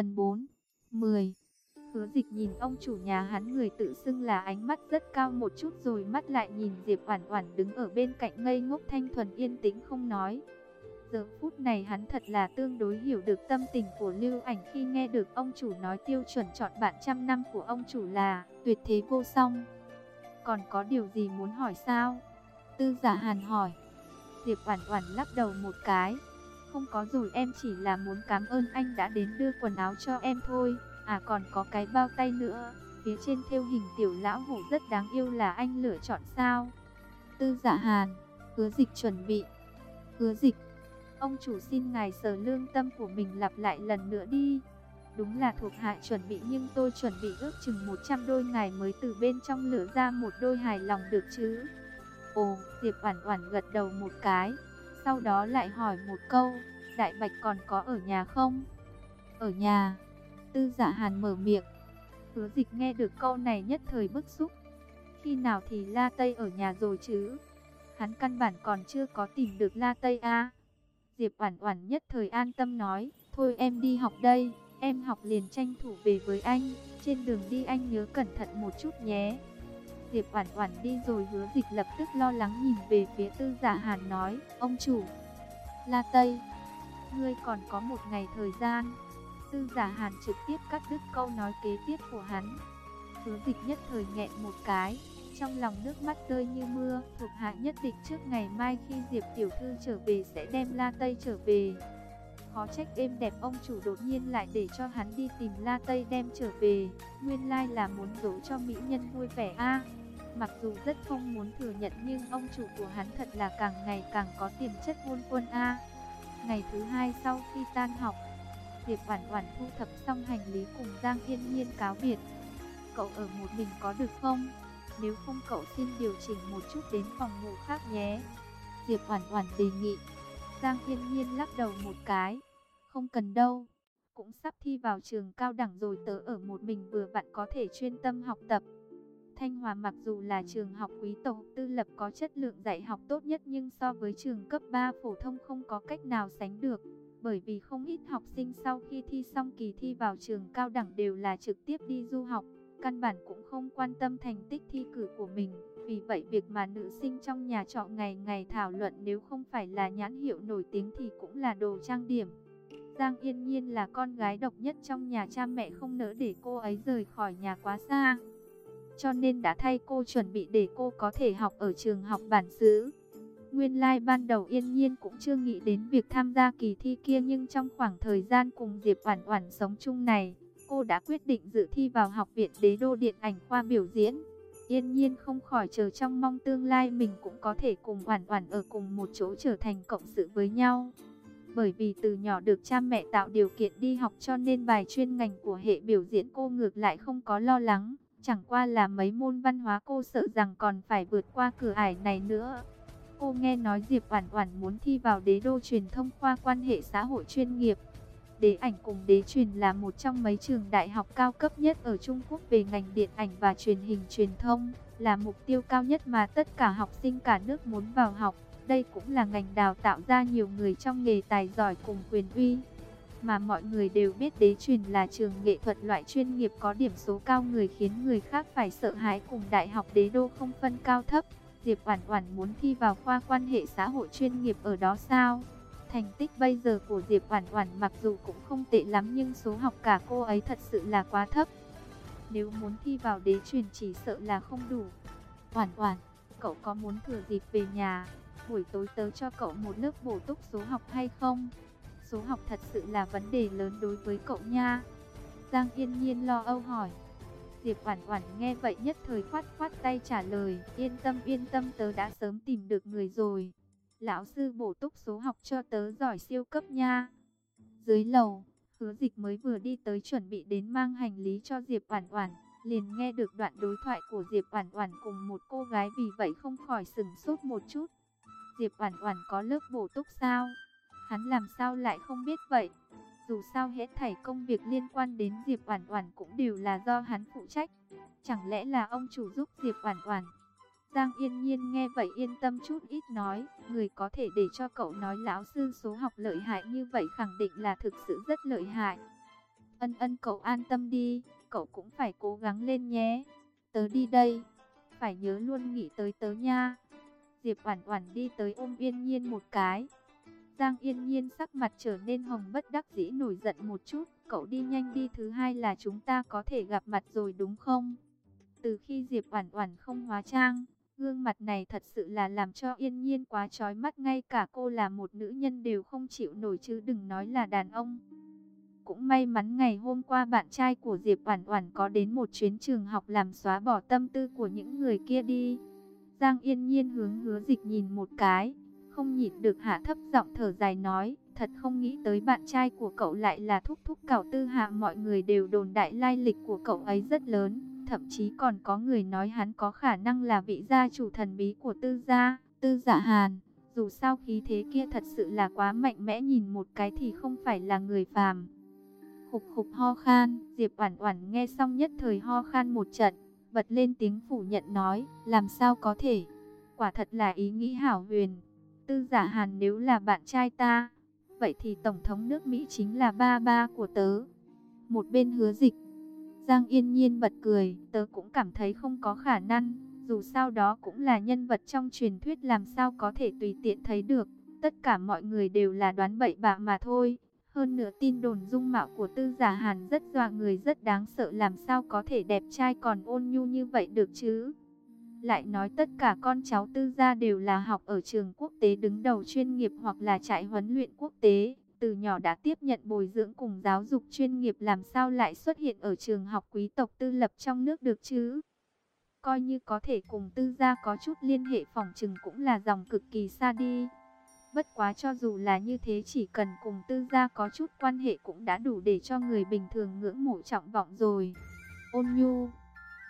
Phần 4 10 Hứa dịch nhìn ông chủ nhà hắn người tự xưng là ánh mắt rất cao một chút rồi mắt lại nhìn Diệp Oản Oản đứng ở bên cạnh ngây ngốc thanh thuần yên tĩnh không nói. Giờ phút này hắn thật là tương đối hiểu được tâm tình của Lưu Ảnh khi nghe được ông chủ nói tiêu chuẩn chọn bạn trăm năm của ông chủ là tuyệt thế vô song. Còn có điều gì muốn hỏi sao? Tư Giả Hàn hỏi. Diệp Oản Oản lắc đầu một cái. Không có rồi em chỉ là muốn cảm ơn anh đã đến đưa quần áo cho em thôi. À còn có cái bao tay nữa, phía trên thêu hình tiểu lão hổ rất đáng yêu là anh lựa chọn sao? Tư Dạ Hàn, Hứa Dịch chuẩn bị. Hứa Dịch, ông chủ xin ngài sờ lương tâm của mình lặp lại lần nữa đi. Đúng là thuộc hạ chuẩn bị nhưng tôi chuẩn bị ước chừng 100 đôi ngài mới từ bên trong lửa ra một đôi hài lòng được chứ. Ồ, Diệp Oản Oản gật đầu một cái, sau đó lại hỏi một câu, Đại Bạch còn có ở nhà không? Ở nhà. Tư giả hàn mở miệng. Hứa dịch nghe được câu này nhất thời bức xúc. Khi nào thì La Tây ở nhà rồi chứ? Hắn căn bản còn chưa có tìm được La Tây a. Diệp Oản Oản nhất thời an tâm nói, "Thôi em đi học đây, em học liền tranh thủ về với anh, trên đường đi anh nhớ cẩn thận một chút nhé." Diệp Oản Oản đi rồi Hứa Dịch lập tức lo lắng nhìn về phía Tư Giả Hàn nói, "Ông chủ, La Tây, ngươi còn có một ngày thời gian." Tư giả hàn trực tiếp cắt đứt câu nói kế tiếp của hắn. Hứa dịch nhất thời nghẹn một cái, trong lòng nước mắt rơi như mưa, thuộc hạ nhất định trước ngày mai khi Diệp Tiểu Thư trở về sẽ đem La Tây trở về. Khó trách êm đẹp ông chủ đột nhiên lại để cho hắn đi tìm La Tây đem trở về, nguyên lai là muốn dỗ cho mỹ nhân vui vẻ a mặc dù rất không muốn thừa nhận nhưng ông chủ của hắn thật là càng ngày càng có tiềm chất hôn quân a. Ngày thứ hai sau khi tan học, Diệp Oản Oản thu thập xong hành lý cùng Giang Yên Nhiên cáo biệt. Cậu ở một mình có được không? Nếu không cậu xin điều chỉnh một chút đến phòng ngủ khác nhé. Diệp Oản Oản đề nghị. Giang Yên Nhiên lắc đầu một cái. Không cần đâu. Cũng sắp thi vào trường cao đẳng rồi tớ ở một mình vừa vặn có thể chuyên tâm học tập. Thanh Hòa mặc dù là trường học quý tộc tư lập có chất lượng dạy học tốt nhất nhưng so với trường cấp 3 phổ thông không có cách nào sánh được bởi vì không ít học sinh sau khi thi xong kỳ thi vào trường cao đẳng đều là trực tiếp đi du học, căn bản cũng không quan tâm thành tích thi cử của mình. Vì vậy việc mà nữ sinh trong nhà trọ ngày ngày thảo luận nếu không phải là nhãn hiệu nổi tiếng thì cũng là đồ trang điểm. Giang Yên Nhiên là con gái độc nhất trong nhà cha mẹ không nỡ để cô ấy rời khỏi nhà quá xa. Cho nên đã thay cô chuẩn bị để cô có thể học ở trường học bản xứ. Nguyên lai like ban đầu yên nhiên cũng chưa nghĩ đến việc tham gia kỳ thi kia nhưng trong khoảng thời gian cùng Diệp Oản Oản sống chung này, cô đã quyết định dự thi vào học viện Đế đô điện ảnh khoa biểu diễn. Yên nhiên không khỏi chờ trong mong tương lai mình cũng có thể cùng Oản Oản ở cùng một chỗ trở thành cộng sự với nhau. Bởi vì từ nhỏ được cha mẹ tạo điều kiện đi học cho nên bài chuyên ngành của hệ biểu diễn cô ngược lại không có lo lắng. Chẳng qua là mấy môn văn hóa cô sợ rằng còn phải vượt qua cửa ải này nữa. Cô nghe nói Diệp Oản Oản muốn thi vào đế đô truyền thông khoa quan hệ xã hội chuyên nghiệp. Đế ảnh cùng đế truyền là một trong mấy trường đại học cao cấp nhất ở Trung Quốc về ngành điện ảnh và truyền hình truyền thông, là mục tiêu cao nhất mà tất cả học sinh cả nước muốn vào học. Đây cũng là ngành đào tạo ra nhiều người trong nghề tài giỏi cùng quyền uy. Mà mọi người đều biết đế truyền là trường nghệ thuật loại chuyên nghiệp có điểm số cao người khiến người khác phải sợ hãi cùng đại học đế đô không phân cao thấp. Diệp Oản Oản muốn thi vào khoa quan hệ xã hội chuyên nghiệp ở đó sao? Thành tích bây giờ của Diệp Oản Oản mặc dù cũng không tệ lắm nhưng số học cả cô ấy thật sự là quá thấp. Nếu muốn thi vào đế truyền chỉ sợ là không đủ. Oản Oản, cậu có muốn thừa dịp về nhà, buổi tối tớ cho cậu một lớp bổ túc số học hay không? Số học thật sự là vấn đề lớn đối với cậu nha. Giang Yên Nhiên lo âu hỏi. Diệp Oản Oản nghe vậy nhất thời khoát khoát tay trả lời, yên tâm yên tâm tớ đã sớm tìm được người rồi. Lão sư bổ túc số học cho tớ giỏi siêu cấp nha. Dưới lầu, Hứa Dịch mới vừa đi tới chuẩn bị đến mang hành lý cho Diệp Oản Oản, liền nghe được đoạn đối thoại của Diệp Oản Oản cùng một cô gái vì vậy không khỏi sững sốt một chút. Diệp Oản Oản có lớp bổ túc sao? Hắn làm sao lại không biết vậy? Dù sao hết thảy công việc liên quan đến Diệp Oản Oản cũng đều là do hắn phụ trách. Chẳng lẽ là ông chủ giúp Diệp Oản Oản? Giang Yên Nhiên nghe vậy yên tâm chút ít nói, người có thể để cho cậu nói lão sư số học lợi hại như vậy khẳng định là thực sự rất lợi hại. Ân ân cậu an tâm đi, cậu cũng phải cố gắng lên nhé. Tớ đi đây, phải nhớ luôn nghĩ tới tớ nha. Diệp Oản Oản đi tới ôm Yên Nhiên một cái. Giang Yên Nhiên sắc mặt trở nên hồng bất đắc dĩ nổi giận một chút, cậu đi nhanh đi thứ hai là chúng ta có thể gặp mặt rồi đúng không? Từ khi Diệp Oản Oản không hóa trang, gương mặt này thật sự là làm cho Yên Nhiên quá chói mắt, ngay cả cô là một nữ nhân đều không chịu nổi chứ đừng nói là đàn ông. Cũng may mắn ngày hôm qua bạn trai của Diệp Oản Oản có đến một chuyến trường học làm xóa bỏ tâm tư của những người kia đi. Giang Yên Nhiên hướng Hứa Dịch nhìn một cái, không nhịn được hạ thấp giọng thở dài nói, thật không nghĩ tới bạn trai của cậu lại là thúc thúc cảo Tư Hạ, mọi người đều đồn đại lai lịch của cậu ấy rất lớn, thậm chí còn có người nói hắn có khả năng là vị gia chủ thần bí của Tư gia, Tư Dạ Hàn. Dù sao khí thế kia thật sự là quá mạnh mẽ nhìn một cái thì không phải là người phàm. Khục khục ho khan, Diệp Oản Oản nghe xong nhất thời ho khan một trận, bật lên tiếng phủ nhận nói, làm sao có thể? Quả thật là ý nghĩ hảo huyền. Tư Giả Hàn nếu là bạn trai ta, vậy thì tổng thống nước Mỹ chính là ba ba của tớ. Một bên Hứa Dịch, Giang Yên Nhiên bật cười, tớ cũng cảm thấy không có khả năng, dù sao đó cũng là nhân vật trong truyền thuyết làm sao có thể tùy tiện thấy được, tất cả mọi người đều là đoán bậy bạ mà thôi. Hơn nữa tin đồn dung mạo của tư giả hàn rất dọa người rất đáng sợ làm sao có thể đẹp trai còn ôn nhu như vậy được chứ. Lại nói tất cả con cháu tư gia đều là học ở trường quốc tế đứng đầu chuyên nghiệp hoặc là trại huấn luyện quốc tế. Từ nhỏ đã tiếp nhận bồi dưỡng cùng giáo dục chuyên nghiệp làm sao lại xuất hiện ở trường học quý tộc tư lập trong nước được chứ. Coi như có thể cùng tư gia có chút liên hệ phòng trừng cũng là dòng cực kỳ xa đi. Bất quá cho dù là như thế chỉ cần cùng tư gia có chút quan hệ cũng đã đủ để cho người bình thường ngưỡng mộ trọng vọng rồi. Ôn nhu.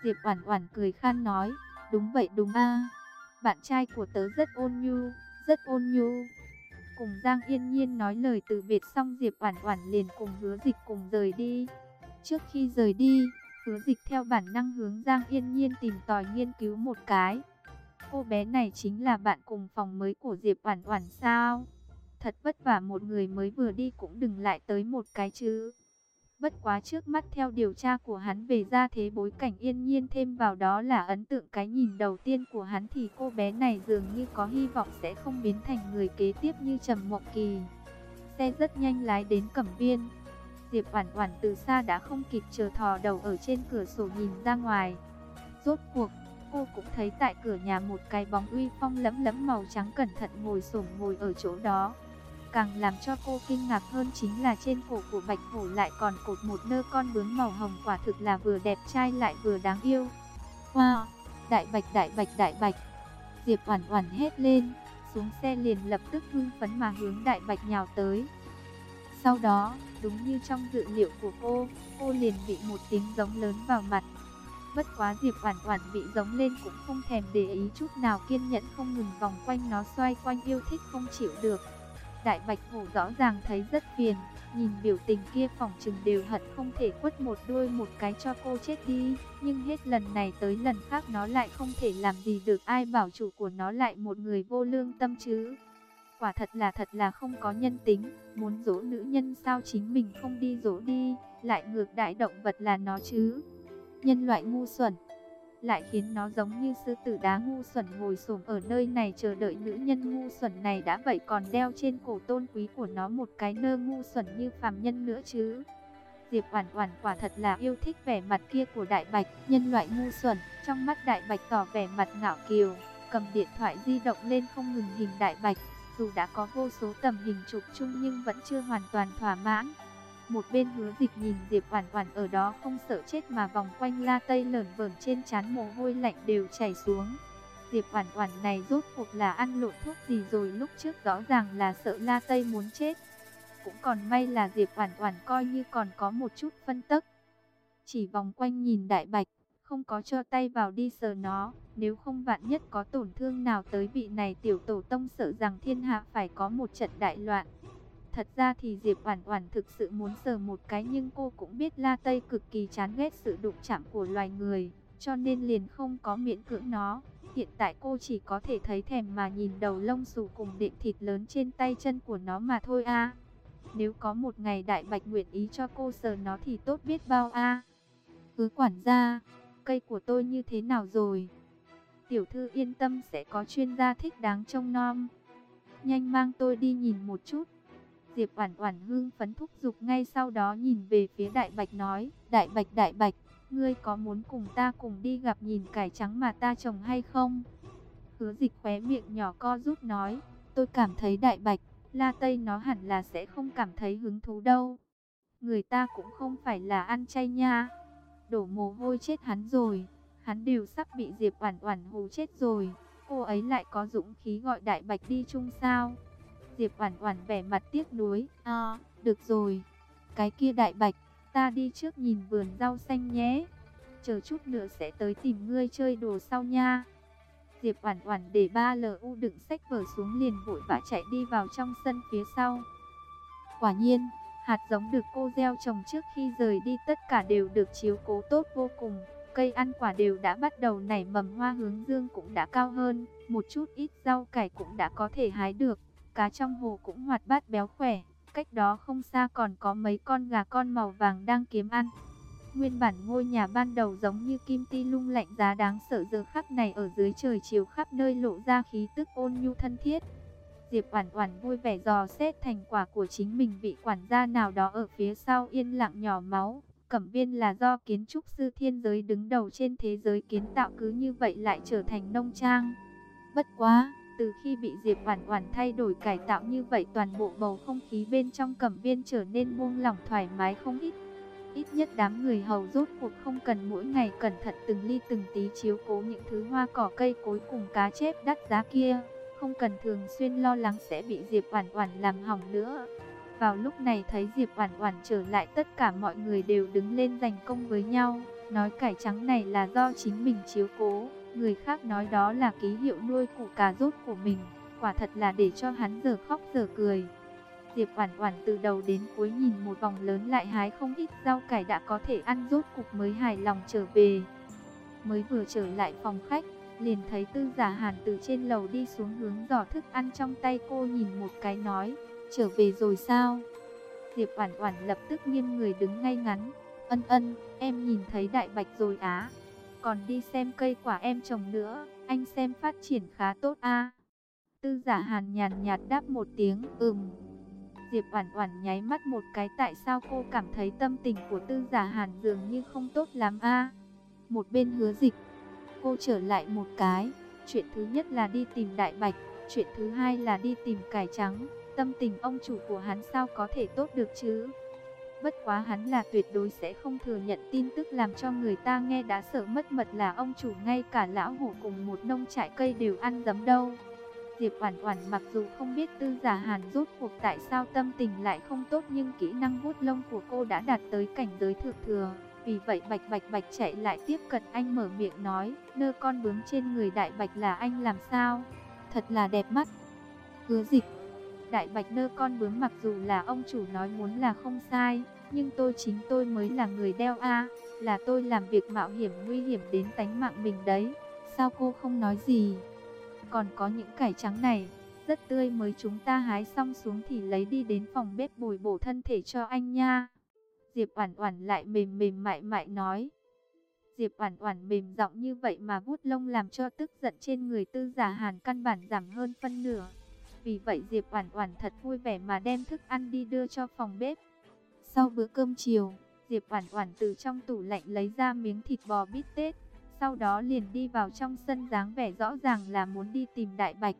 Diệp Oản Oản cười khan nói, đúng vậy đúng a. Bạn trai của tớ rất ôn nhu, rất ôn nhu. Cùng Giang Yên Nhiên nói lời từ biệt xong Diệp Oản Oản liền cùng Hứa Dịch cùng rời đi. Trước khi rời đi, Hứa Dịch theo bản năng hướng Giang Yên Nhiên tìm tòi nghiên cứu một cái. Cô bé này chính là bạn cùng phòng mới của Diệp Oản Oản sao? Thật vất vả một người mới vừa đi cũng đừng lại tới một cái chứ. Bất quá trước mắt theo điều tra của hắn về gia thế bối cảnh yên nhiên thêm vào đó là ấn tượng cái nhìn đầu tiên của hắn thì cô bé này dường như có hy vọng sẽ không biến thành người kế tiếp như Trầm Mộng Kỳ. Xe rất nhanh lái đến Cẩm Viên. Diệp Oản Oản từ xa đã không kịp chờ thò đầu ở trên cửa sổ nhìn ra ngoài. Rốt cuộc, cô cũng thấy tại cửa nhà một cái bóng uy phong lẫm lẫm màu trắng cẩn thận ngồi xổm ngồi ở chỗ đó. Càng làm cho cô kinh ngạc hơn chính là trên cổ của Bạch Hổ lại còn cột một nơ con bướm màu hồng quả thực là vừa đẹp trai lại vừa đáng yêu. Wow, đại bạch đại bạch đại bạch. Diệp Oản Oản hét lên, xuống xe liền lập tức hưng phấn mà hướng đại bạch nhào tới. Sau đó, đúng như trong dự liệu của cô, cô liền bị một tiếng giống lớn vào mặt. Bất quá Diệp Oản Oản bị giống lên cũng không thèm để ý chút nào kiên nhẫn không ngừng vòng quanh nó xoay quanh yêu thích không chịu được. Đại Bạch Hổ rõ ràng thấy rất phiền, nhìn biểu tình kia phòng trừng đều hận không thể quất một đuôi một cái cho cô chết đi, nhưng hết lần này tới lần khác nó lại không thể làm gì được ai bảo chủ của nó lại một người vô lương tâm chứ. Quả thật là thật là không có nhân tính, muốn dỗ nữ nhân sao chính mình không đi dỗ đi, lại ngược đại động vật là nó chứ nhân loại ngu xuẩn, lại khiến nó giống như sư tử đá ngu xuẩn ngồi xổm ở nơi này chờ đợi nữ nhân ngu xuẩn này đã vậy còn đeo trên cổ tôn quý của nó một cái nơ ngu xuẩn như phàm nhân nữa chứ. Diệp Oản Oản quả thật là yêu thích vẻ mặt kia của Đại Bạch, nhân loại ngu xuẩn, trong mắt Đại Bạch tỏ vẻ mặt ngạo kiều, cầm điện thoại di động lên không ngừng hình Đại Bạch, dù đã có vô số tầm hình chụp chung nhưng vẫn chưa hoàn toàn thỏa mãn. Một bên hứa dịch nhìn Diệp Oản Oản ở đó không sợ chết mà vòng quanh la tây lởn vởn trên trán mồ hôi lạnh đều chảy xuống. Diệp Oản Oản này rốt cuộc là ăn lộn thuốc gì rồi lúc trước rõ ràng là sợ la tây muốn chết. Cũng còn may là Diệp Oản Oản coi như còn có một chút phân tức. Chỉ vòng quanh nhìn đại bạch, không có cho tay vào đi sờ nó, nếu không vạn nhất có tổn thương nào tới vị này tiểu tổ tông sợ rằng thiên hạ phải có một trận đại loạn. Thật ra thì Diệp Oản Oản thực sự muốn sờ một cái nhưng cô cũng biết La Tây cực kỳ chán ghét sự đụng chạm của loài người, cho nên liền không có miễn cưỡng nó. Hiện tại cô chỉ có thể thấy thèm mà nhìn đầu lông xù cùng đệm thịt lớn trên tay chân của nó mà thôi a. Nếu có một ngày đại bạch nguyện ý cho cô sờ nó thì tốt biết bao a. Cứ quản gia, cây của tôi như thế nào rồi? Tiểu thư yên tâm sẽ có chuyên gia thích đáng trông nom. Nhanh mang tôi đi nhìn một chút. Diệp Oản Oản hưng phấn thúc giục ngay sau đó nhìn về phía Đại Bạch nói, "Đại Bạch, Đại Bạch, ngươi có muốn cùng ta cùng đi gặp nhìn cải trắng mà ta trồng hay không?" Hứa Dịch khóe miệng nhỏ co rút nói, "Tôi cảm thấy Đại Bạch, La Tây nó hẳn là sẽ không cảm thấy hứng thú đâu. Người ta cũng không phải là ăn chay nha." Đổ mồ hôi chết hắn rồi, hắn đều sắp bị Diệp Oản Oản hù chết rồi, cô ấy lại có dũng khí gọi Đại Bạch đi chung sao? Diệp Oản Oản vẻ mặt tiếc nuối, "À, được rồi. Cái kia Đại Bạch, ta đi trước nhìn vườn rau xanh nhé. Chờ chút nữa sẽ tới tìm ngươi chơi đồ sau nha." Diệp Oản Oản để ba LU đựng sách vở xuống liền vội vã chạy đi vào trong sân phía sau. Quả nhiên, hạt giống được cô gieo trồng trước khi rời đi tất cả đều được chiếu cố tốt vô cùng. Cây ăn quả đều đã bắt đầu nảy mầm hoa hướng dương cũng đã cao hơn, một chút ít rau cải cũng đã có thể hái được cá trong hồ cũng hoạt bát béo khỏe. Cách đó không xa còn có mấy con gà con màu vàng đang kiếm ăn. Nguyên bản ngôi nhà ban đầu giống như kim ti lung lạnh giá đáng sợ giờ khắc này ở dưới trời chiều khắp nơi lộ ra khí tức ôn nhu thân thiết. Diệp Oản Oản vui vẻ dò xét thành quả của chính mình vị quản gia nào đó ở phía sau yên lặng nhỏ máu. Cẩm Viên là do kiến trúc sư thiên giới đứng đầu trên thế giới kiến tạo cứ như vậy lại trở thành nông trang. Bất quá, từ khi bị Diệp Oản Oản thay đổi cải tạo như vậy toàn bộ bầu không khí bên trong cẩm viên trở nên buông lỏng thoải mái không ít. Ít nhất đám người hầu rốt cuộc không cần mỗi ngày cẩn thận từng ly từng tí chiếu cố những thứ hoa cỏ cây cối cùng cá chép đắt giá kia, không cần thường xuyên lo lắng sẽ bị Diệp Oản Oản làm hỏng nữa. Vào lúc này thấy Diệp Oản Oản trở lại tất cả mọi người đều đứng lên giành công với nhau, nói cải trắng này là do chính mình chiếu cố. Người khác nói đó là ký hiệu nuôi củ cà rốt của mình, quả thật là để cho hắn giờ khóc giờ cười. Diệp Oản Oản từ đầu đến cuối nhìn một vòng lớn lại hái không ít rau cải đã có thể ăn rốt cục mới hài lòng trở về. Mới vừa trở lại phòng khách, liền thấy Tư Giả Hàn từ trên lầu đi xuống hướng giỏ thức ăn trong tay cô nhìn một cái nói, "Trở về rồi sao?" Diệp Oản Oản lập tức nghiêm người đứng ngay ngắn, "Ân Ân, em nhìn thấy Đại Bạch rồi á." Còn đi xem cây quả em trồng nữa, anh xem phát triển khá tốt a. Tư giả hàn nhàn nhạt đáp một tiếng, ừm. Diệp Oản Oản nháy mắt một cái tại sao cô cảm thấy tâm tình của Tư Giả Hàn dường như không tốt lắm a. Một bên Hứa Dịch, cô trở lại một cái, chuyện thứ nhất là đi tìm Đại Bạch, chuyện thứ hai là đi tìm cải trắng, tâm tình ông chủ của hắn sao có thể tốt được chứ? Bất quá hắn là tuyệt đối sẽ không thừa nhận tin tức làm cho người ta nghe đã sợ mất mật là ông chủ ngay cả lão hổ cùng một nông trại cây đều ăn dấm đâu. Diệp Oản Oản mặc dù không biết Tư Giả Hàn rốt cuộc tại sao tâm tình lại không tốt nhưng kỹ năng vuốt lông của cô đã đạt tới cảnh giới thượng thừa. Vì vậy Bạch Bạch Bạch chạy lại tiếp cận anh mở miệng nói, nơ con bướm trên người Đại Bạch là anh làm sao? Thật là đẹp mắt. Hứa Dịch Đại bạch nơ con bướm mặc dù là ông chủ nói muốn là không sai, nhưng tôi chính tôi mới là người đeo A, là tôi làm việc mạo hiểm nguy hiểm đến tánh mạng mình đấy. Sao cô không nói gì? Còn có những cải trắng này, rất tươi mới chúng ta hái xong xuống thì lấy đi đến phòng bếp bồi bổ thân thể cho anh nha. Diệp Oản Oản lại mềm mềm mại mại nói. Diệp Oản Oản mềm giọng như vậy mà vuốt lông làm cho tức giận trên người Tư Giả Hàn căn bản giảm hơn phân nửa. Vì vậy Diệp Oản Oản thật vui vẻ mà đem thức ăn đi đưa cho phòng bếp. Sau bữa cơm chiều, Diệp Oản Oản từ trong tủ lạnh lấy ra miếng thịt bò bít tết, sau đó liền đi vào trong sân dáng vẻ rõ ràng là muốn đi tìm Đại Bạch.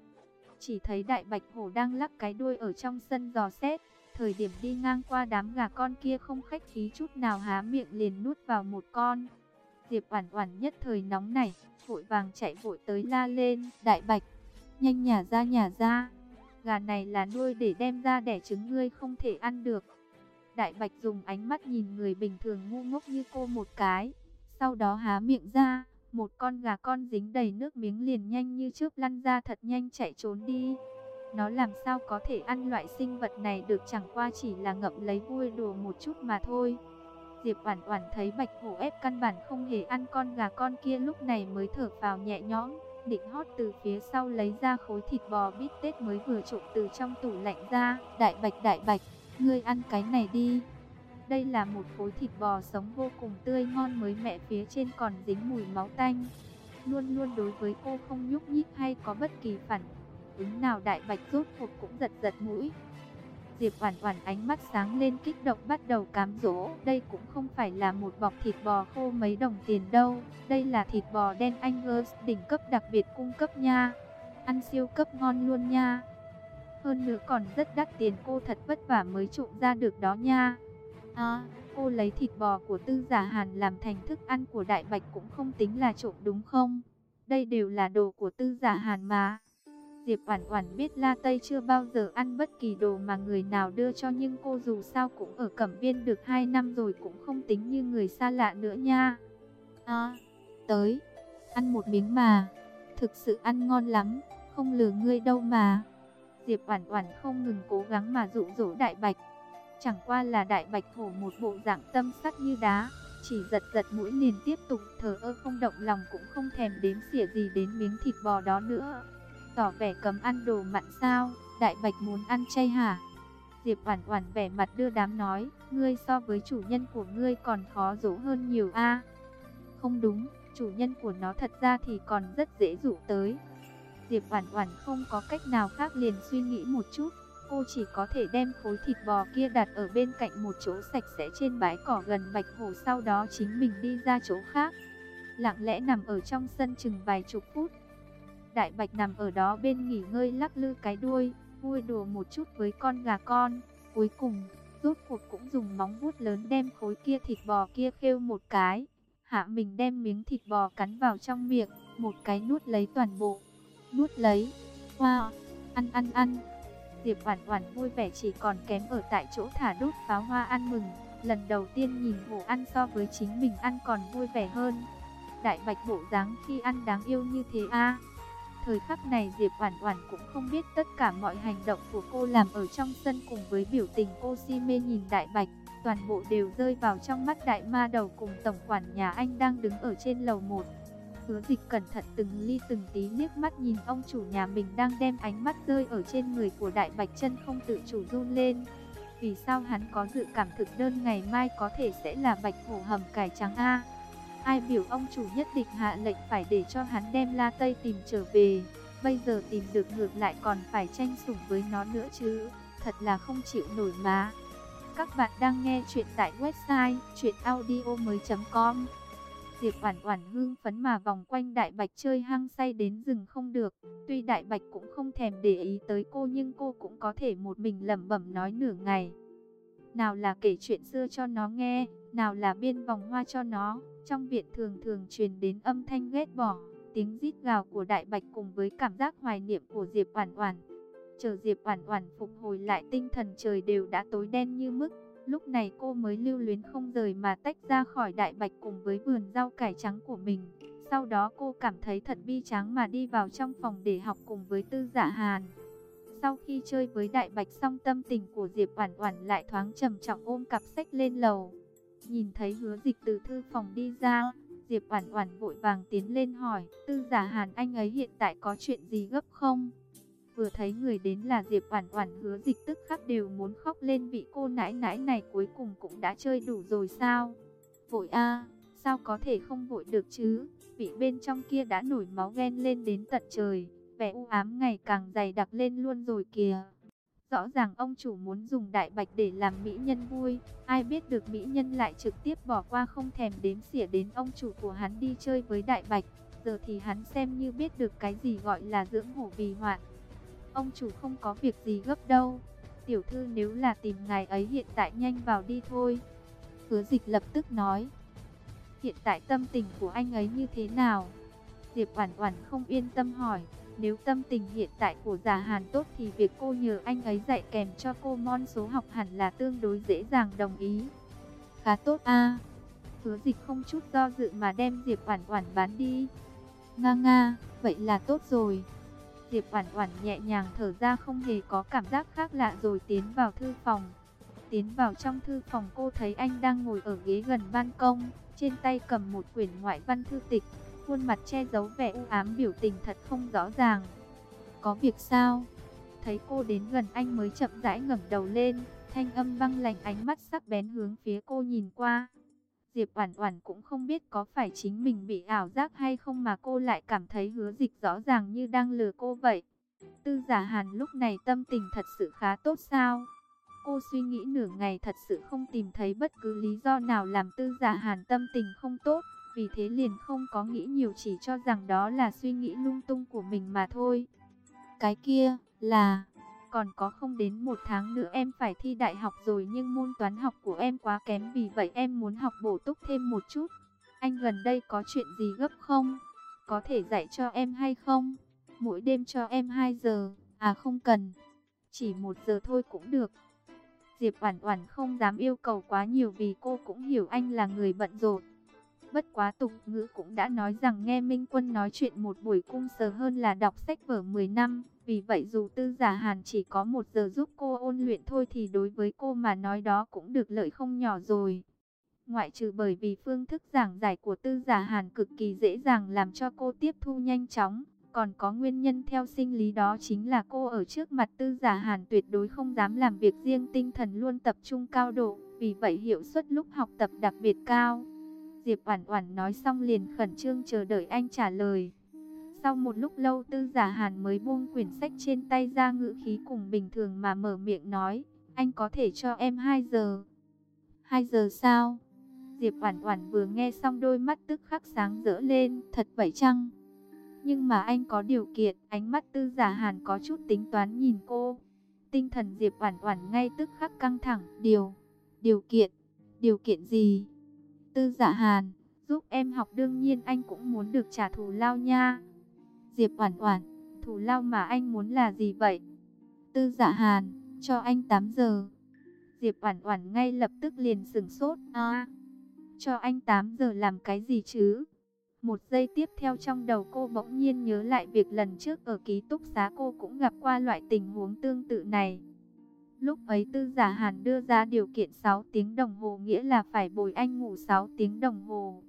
Chỉ thấy Đại Bạch hổ đang lắc cái đuôi ở trong sân dò xét, thời điểm đi ngang qua đám gà con kia không khách khí chút nào há miệng liền nuốt vào một con. Diệp Oản Oản nhất thời nóng nảy, vội vàng chạy vội tới la lên, "Đại Bạch, nhanh nhả ra nhả ra." Gà này là nuôi để đem ra đẻ trứng ngươi không thể ăn được. Đại Bạch dùng ánh mắt nhìn người bình thường ngu ngốc như cô một cái, sau đó há miệng ra, một con gà con dính đầy nước miếng liền nhanh như chớp lăn ra thật nhanh chạy trốn đi. Nó làm sao có thể ăn loại sinh vật này được chẳng qua chỉ là ngậm lấy vui đùa một chút mà thôi. Diệp Oản Oản thấy Bạch Hổ ép căn bản không hề ăn con gà con kia lúc này mới thở phào nhẹ nhõm định hót từ phía sau lấy ra khối thịt bò bít tết mới vừa trộn từ trong tủ lạnh ra. Đại bạch đại bạch, Ngươi ăn cái này đi. Đây là một khối thịt bò sống vô cùng tươi ngon mới mẹ phía trên còn dính mùi máu tanh. Luôn luôn đối với cô không nhúc nhích hay có bất kỳ phản ứng nào đại bạch rốt cuộc cũng giật giật mũi. Diệp Oản Oản ánh mắt sáng lên kích động bắt đầu cám dỗ, đây cũng không phải là một bọc thịt bò khô mấy đồng tiền đâu, đây là thịt bò đen Angus đỉnh cấp đặc biệt cung cấp nha. Ăn siêu cấp ngon luôn nha. Hơn nữa còn rất đắt tiền cô thật vất vả mới trộm ra được đó nha. À, cô lấy thịt bò của Tư Giả Hàn làm thành thức ăn của Đại Bạch cũng không tính là trộm đúng không? Đây đều là đồ của Tư Giả Hàn mà. Diệp Oản Oản biết La Tây chưa bao giờ ăn bất kỳ đồ mà người nào đưa cho nhưng cô dù sao cũng ở Cẩm Viên được 2 năm rồi cũng không tính như người xa lạ nữa nha. À, tới, ăn một miếng mà, thực sự ăn ngon lắm, không lừa ngươi đâu mà. Diệp Oản Oản không ngừng cố gắng mà dụ dỗ Đại Bạch. Chẳng qua là Đại Bạch hổ một bộ dạng tâm sắt như đá, chỉ giật giật mũi liền tiếp tục thờ ơ không động lòng cũng không thèm đếm xỉa gì đến miếng thịt bò đó nữa tỏ vẻ cấm ăn đồ mặn sao, đại bạch muốn ăn chay hả? Diệp Oản Oản vẻ mặt đưa đám nói, ngươi so với chủ nhân của ngươi còn khó dỗ hơn nhiều a. Không đúng, chủ nhân của nó thật ra thì còn rất dễ dụ tới. Diệp Oản Oản không có cách nào khác liền suy nghĩ một chút, cô chỉ có thể đem khối thịt bò kia đặt ở bên cạnh một chỗ sạch sẽ trên bãi cỏ gần Bạch Hồ sau đó chính mình đi ra chỗ khác. Lặng lẽ nằm ở trong sân chừng vài chục phút, Đại Bạch nằm ở đó bên nghỉ ngơi lắc lư cái đuôi, vui đùa một chút với con gà con. Cuối cùng, rốt cuộc cũng dùng móng vuốt lớn đem khối kia thịt bò kia khêu một cái. Hạ mình đem miếng thịt bò cắn vào trong miệng, một cái nuốt lấy toàn bộ. Nuốt lấy. Wow, ăn ăn ăn. Diệp Oản Oản vui vẻ chỉ còn kém ở tại chỗ thả đốt pháo hoa ăn mừng. Lần đầu tiên nhìn hổ ăn so với chính mình ăn còn vui vẻ hơn. Đại Bạch bộ dáng khi ăn đáng yêu như thế a. Thời khắc này Diệp Oản Oản cũng không biết tất cả mọi hành động của cô làm ở trong sân cùng với biểu tình cô si mê nhìn Đại Bạch, toàn bộ đều rơi vào trong mắt đại ma đầu cùng tổng quản nhà anh đang đứng ở trên lầu 1. Hứa Dịch cẩn thận từng ly từng tí liếc mắt nhìn ông chủ nhà mình đang đem ánh mắt rơi ở trên người của Đại Bạch chân không tự chủ run lên. Vì sao hắn có dự cảm thực đơn ngày mai có thể sẽ là Bạch Hổ hầm cải trắng a? Ai biểu ông chủ nhất định hạ lệnh phải để cho hắn đem La Tây tìm trở về. Bây giờ tìm được ngược lại còn phải tranh sủng với nó nữa chứ. Thật là không chịu nổi má. Các bạn đang nghe chuyện tại website chuyenaudio.com Diệp Oản Oản hưng phấn mà vòng quanh Đại Bạch chơi hăng say đến rừng không được. Tuy Đại Bạch cũng không thèm để ý tới cô nhưng cô cũng có thể một mình lẩm bẩm nói nửa ngày. Nào là kể chuyện xưa cho nó nghe, nào là biên vòng hoa cho nó. Trong viện thường thường truyền đến âm thanh ghét bỏ, tiếng rít gào của đại bạch cùng với cảm giác hoài niệm của Diệp Oản Oản. Chờ Diệp Oản Oản phục hồi lại tinh thần trời đều đã tối đen như mức, lúc này cô mới lưu luyến không rời mà tách ra khỏi đại bạch cùng với vườn rau cải trắng của mình. Sau đó cô cảm thấy thật bi tráng mà đi vào trong phòng để học cùng với Tư Dạ Hàn. Sau khi chơi với đại bạch xong tâm tình của Diệp Oản Oản lại thoáng trầm trọng ôm cặp sách lên lầu. Nhìn thấy hứa dịch từ thư phòng đi ra, Diệp Oản Oản vội vàng tiến lên hỏi, tư giả hàn anh ấy hiện tại có chuyện gì gấp không? Vừa thấy người đến là Diệp Oản Oản hứa dịch tức khắc đều muốn khóc lên vị cô nãi nãi này cuối cùng cũng đã chơi đủ rồi sao? Vội a, sao có thể không vội được chứ? Vị bên trong kia đã nổi máu ghen lên đến tận trời, vẻ u ám ngày càng dày đặc lên luôn rồi kìa. Rõ ràng ông chủ muốn dùng đại bạch để làm mỹ nhân vui, ai biết được mỹ nhân lại trực tiếp bỏ qua không thèm đếm xỉa đến ông chủ của hắn đi chơi với đại bạch. Giờ thì hắn xem như biết được cái gì gọi là dưỡng hổ vì hoạn. Ông chủ không có việc gì gấp đâu. Tiểu thư nếu là tìm ngài ấy hiện tại nhanh vào đi thôi. Hứa dịch lập tức nói. Hiện tại tâm tình của anh ấy như thế nào? Diệp Oản Oản không yên tâm hỏi. Nếu tâm tình hiện tại của già hàn tốt thì việc cô nhờ anh ấy dạy kèm cho cô môn số học hẳn là tương đối dễ dàng đồng ý. Khá tốt a. Hứa dịch không chút do dự mà đem Diệp Oản Oản bán đi. Nga nga, vậy là tốt rồi. Diệp Oản Oản nhẹ nhàng thở ra không hề có cảm giác khác lạ rồi tiến vào thư phòng. Tiến vào trong thư phòng cô thấy anh đang ngồi ở ghế gần ban công, trên tay cầm một quyển ngoại văn thư tịch khuôn mặt che giấu vẻ u ám biểu tình thật không rõ ràng. Có việc sao? Thấy cô đến gần anh mới chậm rãi ngẩng đầu lên, Thanh âm vang lạnh ánh mắt sắc bén hướng phía cô nhìn qua. Diệp Oản Oản cũng không biết có phải chính mình bị ảo giác hay không mà cô lại cảm thấy hứa dịch rõ ràng như đang lừa cô vậy. Tư giả hàn lúc này tâm tình thật sự khá tốt sao? Cô suy nghĩ nửa ngày thật sự không tìm thấy bất cứ lý do nào làm tư giả hàn tâm tình không tốt. Vì thế liền không có nghĩ nhiều chỉ cho rằng đó là suy nghĩ lung tung của mình mà thôi. Cái kia là còn có không đến một tháng nữa em phải thi đại học rồi nhưng môn toán học của em quá kém vì vậy em muốn học bổ túc thêm một chút. Anh gần đây có chuyện gì gấp không? Có thể dạy cho em hay không? Mỗi đêm cho em 2 giờ, à không cần, chỉ một giờ thôi cũng được. Diệp Oản Oản không dám yêu cầu quá nhiều vì cô cũng hiểu anh là người bận rộn. Bất quá tục ngữ cũng đã nói rằng nghe Minh Quân nói chuyện một buổi cung sờ hơn là đọc sách vở 10 năm. Vì vậy dù tư giả hàn chỉ có một giờ giúp cô ôn luyện thôi thì đối với cô mà nói đó cũng được lợi không nhỏ rồi. Ngoại trừ bởi vì phương thức giảng giải của tư giả hàn cực kỳ dễ dàng làm cho cô tiếp thu nhanh chóng. Còn có nguyên nhân theo sinh lý đó chính là cô ở trước mặt tư giả hàn tuyệt đối không dám làm việc riêng, tinh thần luôn tập trung cao độ. Vì vậy hiệu suất lúc học tập đặc biệt cao. Diệp Oản Oản nói xong liền khẩn trương chờ đợi anh trả lời. Sau một lúc lâu Tư Giả Hàn mới buông quyển sách trên tay ra ngữ khí cùng bình thường mà mở miệng nói, "Anh có thể cho em 2 giờ." "2 giờ sao?" Diệp Oản Oản vừa nghe xong đôi mắt tức khắc sáng rỡ lên, "Thật vậy chăng?" Nhưng mà anh có điều kiện, ánh mắt Tư Giả Hàn có chút tính toán nhìn cô. Tinh thần Diệp Oản Oản ngay tức khắc căng thẳng, "Điều, điều kiện, điều kiện gì?" Tư dạ hàn, giúp em học đương nhiên anh cũng muốn được trả thù lao nha. Diệp Oản Oản, thù lao mà anh muốn là gì vậy? Tư dạ hàn, cho anh 8 giờ. Diệp Oản Oản ngay lập tức liền sững sốt, "A, cho anh 8 giờ làm cái gì chứ?" Một giây tiếp theo trong đầu cô bỗng nhiên nhớ lại việc lần trước ở ký túc xá cô cũng gặp qua loại tình huống tương tự này. Lúc ấy tư giả hàn đưa ra điều kiện 6 tiếng đồng hồ nghĩa là phải bồi anh ngủ 6 tiếng đồng hồ.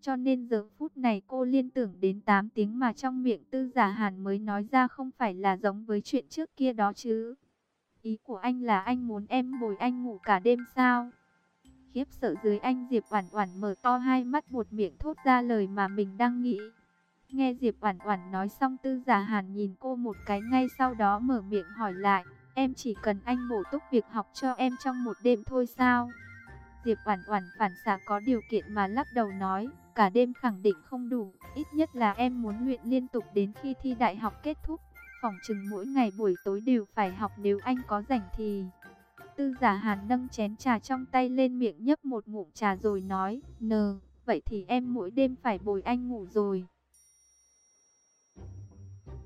Cho nên giờ phút này cô liên tưởng đến 8 tiếng mà trong miệng tư giả hàn mới nói ra không phải là giống với chuyện trước kia đó chứ. Ý của anh là anh muốn em bồi anh ngủ cả đêm sao? Khiếp sợ dưới anh Diệp Oản Oản mở to hai mắt buột miệng thốt ra lời mà mình đang nghĩ. Nghe Diệp Oản Oản nói xong Tư Giả Hàn nhìn cô một cái ngay sau đó mở miệng hỏi lại, Em chỉ cần anh bổ túc việc học cho em trong một đêm thôi sao? Diệp Oản Oản phản xạ có điều kiện mà lắc đầu nói, cả đêm khẳng định không đủ, ít nhất là em muốn luyện liên tục đến khi thi đại học kết thúc. Phòng chừng mỗi ngày buổi tối đều phải học nếu anh có rảnh thì. Tư Giả Hàn nâng chén trà trong tay lên miệng nhấp một ngụm trà rồi nói, "Nờ, vậy thì em mỗi đêm phải bồi anh ngủ rồi."